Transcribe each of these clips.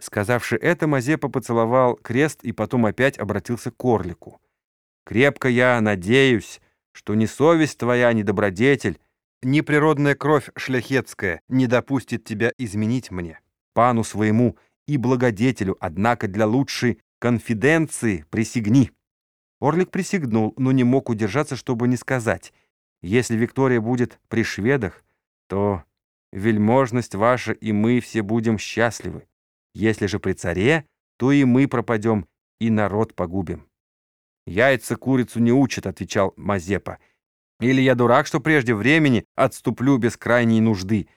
Сказавши это, Мазепа поцеловал крест и потом опять обратился к Орлику. «Крепко я надеюсь, что ни совесть твоя, ни добродетель, ни природная кровь шляхетская не допустит тебя изменить мне, пану своему и благодетелю, однако для лучшей конфиденции присягни». Орлик присягнул, но не мог удержаться, чтобы не сказать. «Если Виктория будет при шведах, то вельможность ваша и мы все будем счастливы. Если же при царе, то и мы пропадем, и народ погубим. «Яйца курицу не учат», — отвечал Мазепа. «Или я дурак, что прежде времени отступлю без крайней нужды.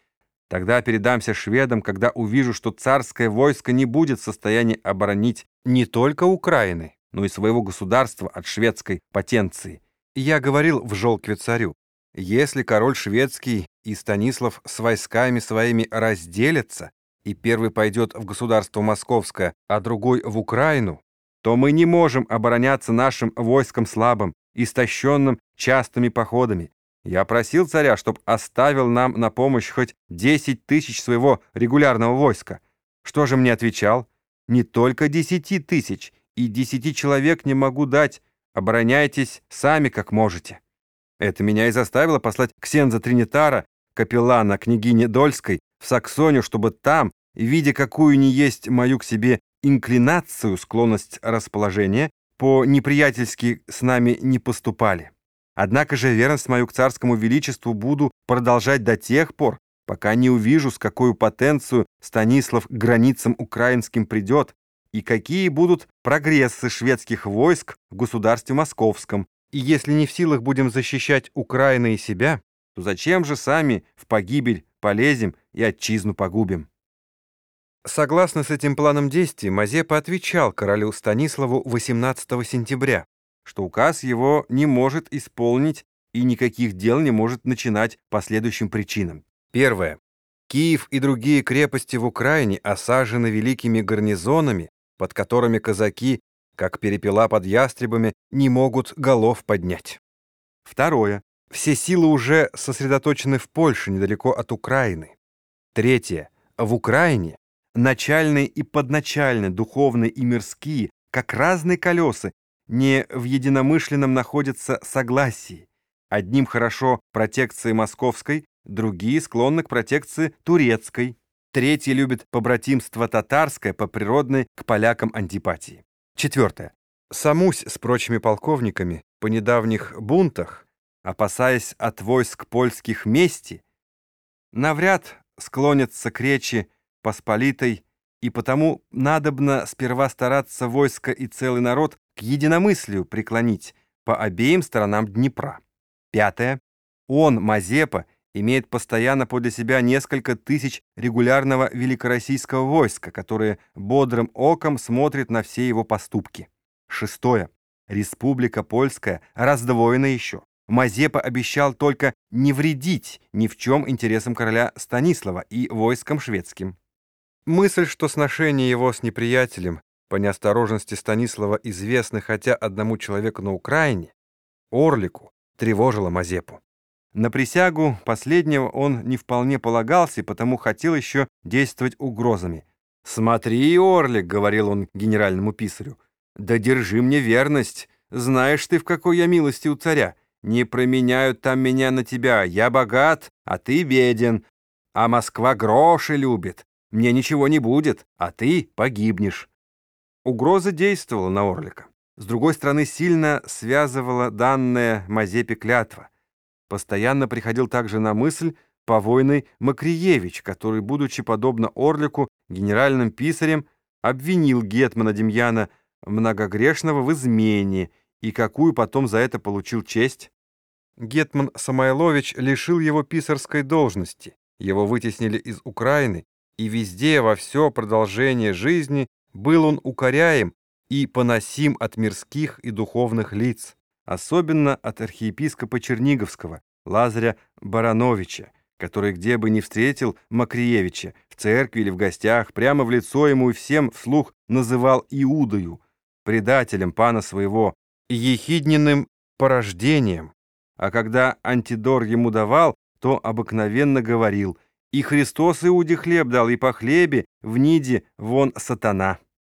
Тогда передамся шведам, когда увижу, что царское войско не будет в состоянии оборонить не только Украины, но и своего государства от шведской потенции. я говорил в Жолкве царю, если король шведский и Станислав с войсками своими разделятся, и первый пойдет в государство Московское, а другой в Украину, то мы не можем обороняться нашим войском слабым, истощенным частыми походами. Я просил царя, чтоб оставил нам на помощь хоть 10 тысяч своего регулярного войска. Что же мне отвечал? Не только 10 тысяч, и 10 человек не могу дать. Обороняйтесь сами, как можете. Это меня и заставило послать Ксенза Тринитара, капеллана княгини Дольской, в Саксонию, чтобы там, видя какую ни есть мою к себе инклинацию, склонность расположения, по неприятельски с нами не поступали. Однако же верность мою к царскому величеству буду продолжать до тех пор, пока не увижу, с какой потенцию Станислав к границам украинским придет, и какие будут прогрессы шведских войск в государстве московском. И если не в силах будем защищать Украину и себя, то зачем же сами в погибель полезем и отчизну погубим? Согласно с этим планом действий, Мазепа отвечал королю Станиславу 18 сентября, что указ его не может исполнить и никаких дел не может начинать по следующим причинам. Первое. Киев и другие крепости в Украине осажены великими гарнизонами, под которыми казаки, как перепела под ястребами, не могут голов поднять. Второе. Все силы уже сосредоточены в Польше, недалеко от Украины. Третье. В Украине начальные и подначальные, духовные и мирские, как разные колеса, не в единомышленном находятся согласии. Одним хорошо протекции московской, другие склонны к протекции турецкой, третьи любят побратимство татарское по природной к полякам антипатии. Четвертое. Самусь с прочими полковниками по недавних бунтах опасаясь от войск польских мести, навряд склонятся к речи посполитой, и потому надобно сперва стараться войско и целый народ к единомыслию преклонить по обеим сторонам Днепра. Пятое. Он, Мазепа, имеет постоянно подле себя несколько тысяч регулярного великороссийского войска, которое бодрым оком смотрит на все его поступки. Шестое. Республика Польская раздвоена еще. Мазепа обещал только не вредить ни в чем интересам короля Станислава и войскам шведским. Мысль, что сношение его с неприятелем по неосторожности Станислава известны хотя одному человеку на Украине, Орлику, тревожила Мазепу. На присягу последнего он не вполне полагался и потому хотел еще действовать угрозами. «Смотри, Орлик», — говорил он генеральному писарю, — «да держи мне верность, знаешь ты, в какой я милости у царя». Не променяют там меня на тебя. Я богат, а ты беден. А Москва гроши любит. Мне ничего не будет, а ты погибнешь». Угроза действовала на Орлика. С другой стороны, сильно связывала данная Мазепе клятва. Постоянно приходил также на мысль повойный Макриевич, который, будучи подобно Орлику, генеральным писарем, обвинил Гетмана Демьяна многогрешного в измене и какую потом за это получил честь. Гетман Самойлович лишил его писарской должности, его вытеснили из Украины, и везде, во все продолжение жизни, был он укоряем и поносим от мирских и духовных лиц, особенно от архиепископа Черниговского, Лазаря Барановича, который где бы ни встретил Макриевича, в церкви или в гостях, прямо в лицо ему и всем вслух называл Иудою, предателем пана своего, ехидненным порождением, а когда антидор ему давал, то обыкновенно говорил И Христос Иуде хлеб дал, и по хлебе в ниде вон сатана.